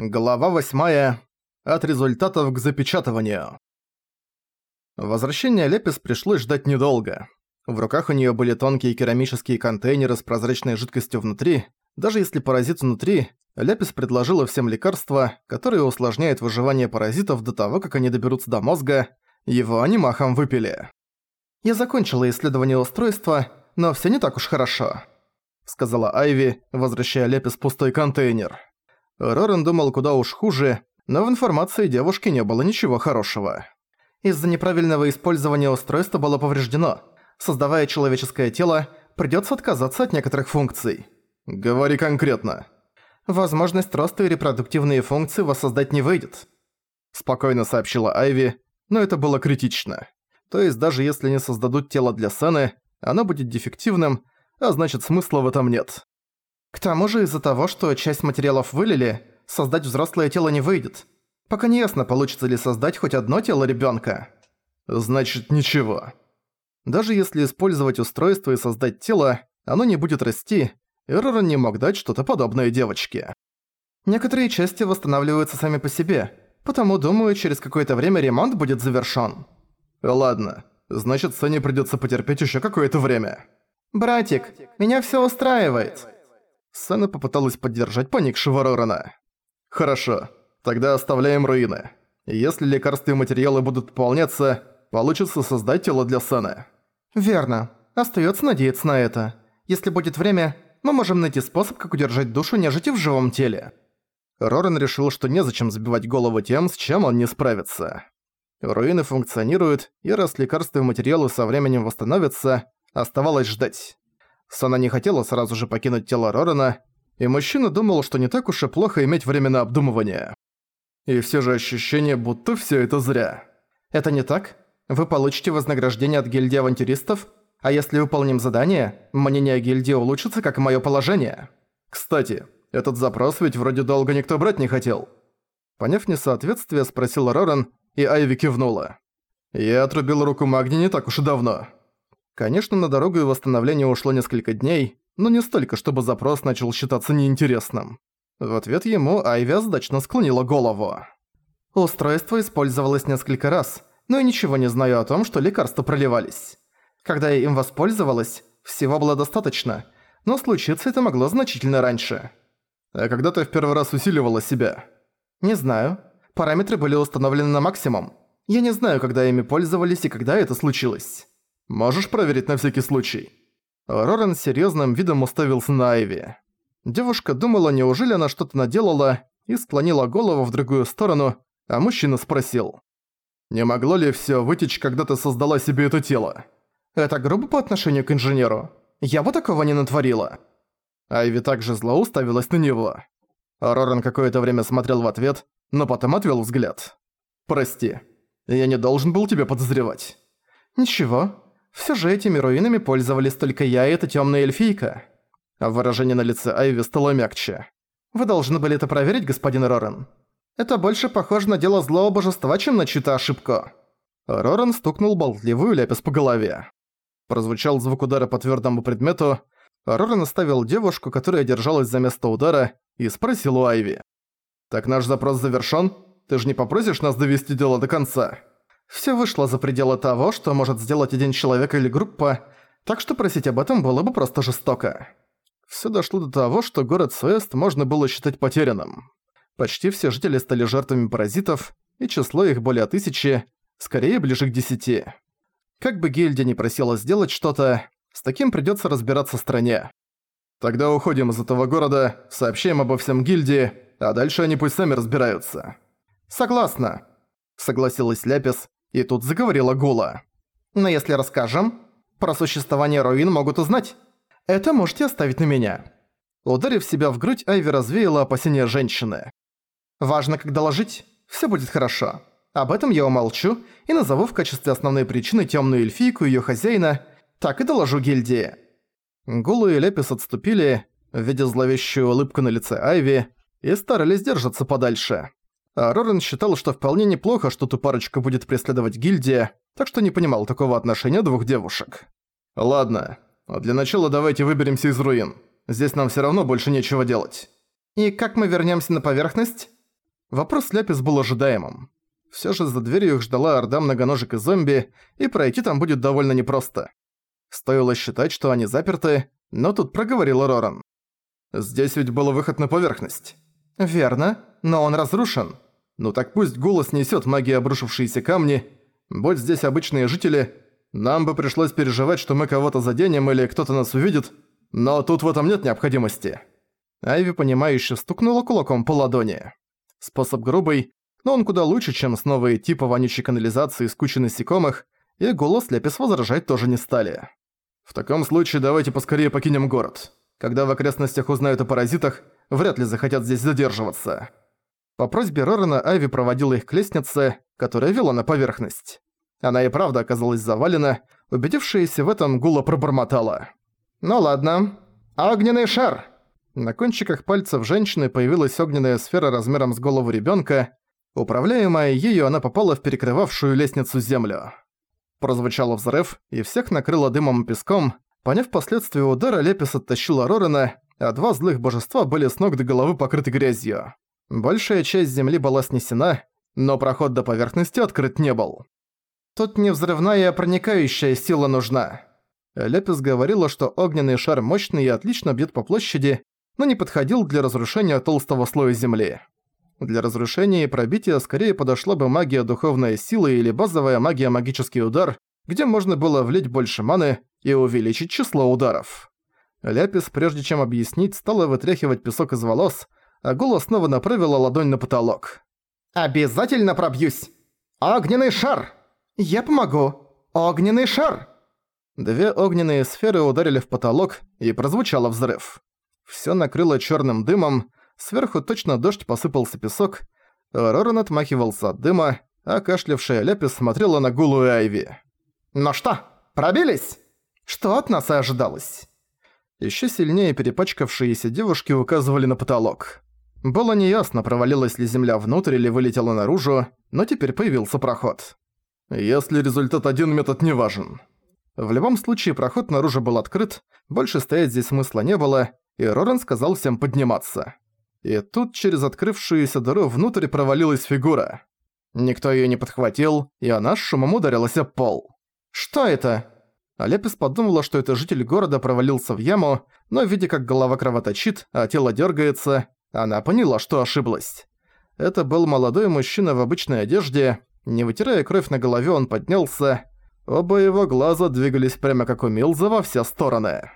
Глава 8. От результатов к запечатыванию. Возвращение Лепис пришлось ждать недолго. В руках у нее были тонкие керамические контейнеры с прозрачной жидкостью внутри. Даже если паразит внутри, Лепис предложила всем лекарства, которые усложняют выживание паразитов до того, как они доберутся до мозга. Его они махом выпили. «Я закончила исследование устройства, но все не так уж хорошо», сказала Айви, возвращая Лепис пустой контейнер. Рорен думал куда уж хуже, но в информации девушки не было ничего хорошего. Из-за неправильного использования устройства было повреждено. Создавая человеческое тело, придётся отказаться от некоторых функций. Говори конкретно. Возможность роста и репродуктивные функции воссоздать не выйдет. Спокойно сообщила Айви, но это было критично. То есть даже если не создадут тело для Сены, оно будет дефективным, а значит смысла в этом нет. К тому же из-за того, что часть материалов вылили, создать взрослое тело не выйдет. Пока не ясно, получится ли создать хоть одно тело ребёнка. Значит, ничего. Даже если использовать устройство и создать тело, оно не будет расти, и Роран не мог дать что-то подобное девочке. Некоторые части восстанавливаются сами по себе, потому, думаю, через какое-то время ремонт будет завершён. Ладно, значит, Соне придётся потерпеть ещё какое-то время. «Братик, меня всё устраивает», Сэна попыталась поддержать поникшего Рорана. «Хорошо, тогда оставляем руины. Если лекарства и материалы будут пополняться, получится создать тело для Сэны». «Верно. Остаётся надеяться на это. Если будет время, мы можем найти способ, как удержать душу нежити в живом теле». Роран решил, что незачем забивать голову тем, с чем он не справится. Руины функционируют, и раз лекарства и материалы со временем восстановятся, оставалось ждать. Сана не хотела сразу же покинуть тело Рорана, и мужчина думал, что не так уж и плохо иметь время на обдумывание. И все же ощущение, будто все это зря. «Это не так? Вы получите вознаграждение от гильдии авантюристов, а если выполним задание, мнение гильдии улучшится, как и моё положение. Кстати, этот запрос ведь вроде долго никто брать не хотел». Поняв несоответствие, спросил Роран, и Айви кивнула. «Я отрубил руку Магни не так уж и давно». Конечно, на дорогу и восстановление ушло несколько дней, но не столько, чтобы запрос начал считаться неинтересным. В ответ ему Айви сдачно склонила голову. Устройство использовалось несколько раз, но я ничего не знаю о том, что лекарства проливались. Когда я им воспользовалась, всего было достаточно, но случиться это могло значительно раньше. А когда ты в первый раз усиливала себя? Не знаю. Параметры были установлены на максимум. Я не знаю, когда ими пользовались и когда это случилось. Можешь проверить на всякий случай?» Рорен с серьёзным видом уставился на Айви. Девушка думала, неужели она что-то наделала, и склонила голову в другую сторону, а мужчина спросил. «Не могло ли всё вытечь, когда ты создала себе это тело?» «Это грубо по отношению к инженеру. Я бы такого не натворила». Айви также зло уставилась на него. Рорен какое-то время смотрел в ответ, но потом отвел взгляд. «Прости, я не должен был тебя подозревать». «Ничего, все же этими руинами пользовались только я и эта темная эльфийка. Выражение на лице Айви стало мягче. Вы должны были это проверить, господин Рорен. Это больше похоже на дело злого божества, чем на чью-то ошибку. Рорен стукнул болтливую ляпис по голове. Прозвучал звук удара по твердому предмету. Рорен оставил девушку, которая держалась за место удара, и спросил у Айви. «Так наш запрос завершён? Ты же не попросишь нас довести дело до конца?» Все вышло за пределы того, что может сделать один человек или группа, так что просить об этом было бы просто жестоко. Все дошло до того, что город Суэст можно было считать потерянным. Почти все жители стали жертвами паразитов, и число их более тысячи, скорее ближе к десяти. Как бы гильдия не просила сделать что-то, с таким придётся разбираться стране. Тогда уходим из этого города, сообщаем обо всем гильдии, а дальше они пусть сами разбираются. Согласна, согласилась Ляпис, и тут заговорила Гула. «Но если расскажем, про существование руин могут узнать. Это можете оставить на меня». Ударив себя в грудь, Айви развеяла опасения женщины. «Важно, как доложить. Всё будет хорошо. Об этом я умолчу и назову в качестве основной причины тёмную эльфийку и её хозяина, так и доложу гильдии». Гулу и Лепис отступили, видя зловещую улыбку на лице Айви, и старались держаться подальше. А Рорен считал, что вполне неплохо, что ту парочку будет преследовать гильдия, так что не понимал такого отношения двух девушек. «Ладно, а для начала давайте выберемся из руин. Здесь нам всё равно больше нечего делать». «И как мы вернёмся на поверхность?» Вопрос Ляпис был ожидаемым. Всё же за дверью их ждала орда многоножек и зомби, и пройти там будет довольно непросто. Стоило считать, что они заперты, но тут проговорила Роран. «Здесь ведь был выход на поверхность». «Верно, но он разрушен. Ну так пусть голос несёт магии обрушившиеся камни. Будь здесь обычные жители, нам бы пришлось переживать, что мы кого-то заденем или кто-то нас увидит, но тут в этом нет необходимости». Айви, понимающе стукнула кулаком по ладони. Способ грубый, но он куда лучше, чем снова идти по вонючей канализации с кучей насекомых, и голос Лепис возражать тоже не стали. «В таком случае давайте поскорее покинем город. Когда в окрестностях узнают о паразитах, вряд ли захотят здесь задерживаться». По просьбе Рорена Айви проводила их к лестнице, которая вела на поверхность. Она и правда оказалась завалена, убедившаяся в этом гула пробормотала. «Ну ладно. Огненный шар!» На кончиках пальцев женщины появилась огненная сфера размером с голову ребёнка. Управляемая ею, она попала в перекрывавшую лестницу землю. Прозвучал взрыв, и всех накрыло дымом и песком. Поняв последствия удара, Лепис оттащила Рорена, а два злых божества были с ног до головы покрыты грязью. Большая часть земли была снесена, но проход до поверхности открыт не был. Тут не взрывная, а проникающая сила нужна. Лепис говорила, что огненный шар мощный и отлично бьет по площади, но не подходил для разрушения толстого слоя земли. Для разрушения и пробития скорее подошла бы магия духовная сила или базовая магия магический удар, где можно было влить больше маны и увеличить число ударов. Ляпис, прежде чем объяснить, стала вытряхивать песок из волос, а снова направила ладонь на потолок. «Обязательно пробьюсь! Огненный шар! Я помогу! Огненный шар!» Две огненные сферы ударили в потолок, и прозвучало взрыв. Всё накрыло чёрным дымом, сверху точно дождь посыпался песок, Роран отмахивался от дыма, а кашлявшая Ляпис смотрела на Гулу и Айви. «Ну что, пробились? Что от нас и ожидалось?» Ещё сильнее перепачкавшиеся девушки указывали на потолок. Было неясно, провалилась ли земля внутрь или вылетела наружу, но теперь появился проход. Если результат один, метод не важен. В любом случае, проход наружу был открыт, больше стоять здесь смысла не было, и Роран сказал всем подниматься. И тут через открывшуюся дыру внутрь провалилась фигура. Никто её не подхватил, и она с шумом ударилась об пол. «Что это?» Алепис подумала, что это житель города провалился в яму, но видя, как голова кровоточит, а тело дёргается, она поняла, что ошиблась. Это был молодой мужчина в обычной одежде. Не вытирая кровь на голове, он поднялся. Оба его глаза двигались прямо как у Милза во все стороны.